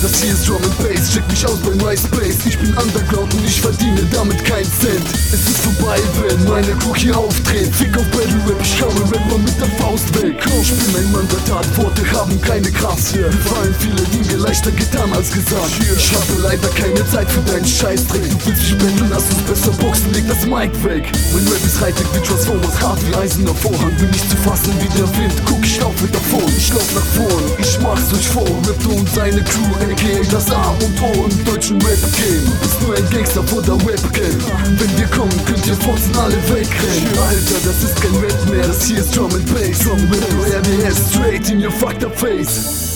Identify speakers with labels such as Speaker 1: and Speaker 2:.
Speaker 1: Das hier ist Drum and Bass, check mich aus bei MySpace Ich bin Underground und ich verdiene damit keinen Cent. Es ist vorbei, wenn meine Crew hier auftritt. Fick auf Battle Rap, ich schaue Rapper mit der Faust weg. Ich bin ein Mann der Tat, Worte haben keine Kraft Mir fallen viele Dinge leichter getan als gesagt. Ich habe leider keine Zeit für deinen Scheißdreck. Du willst mich betteln, lass uns besser boxen, leg das Mic weg. Mein Rap ist Hightech wie Transformers, hart wie eisener Vorhang. Bin nicht zu fassen der Wind, guck ich laufe davon Ich lauf nach vorn, ich mach's euch vor Raptor und seine Crew, aka das A und O im deutschen Rap-Game Du bist nur ein Gangster vor der Webcam Wenn wir kommen, könnt ihr Fotzen alle wegrennen. Alter, das ist kein Rap mehr, das hier ist Drum and Bass. Drum Rap, RDS, straight in your fucked up face.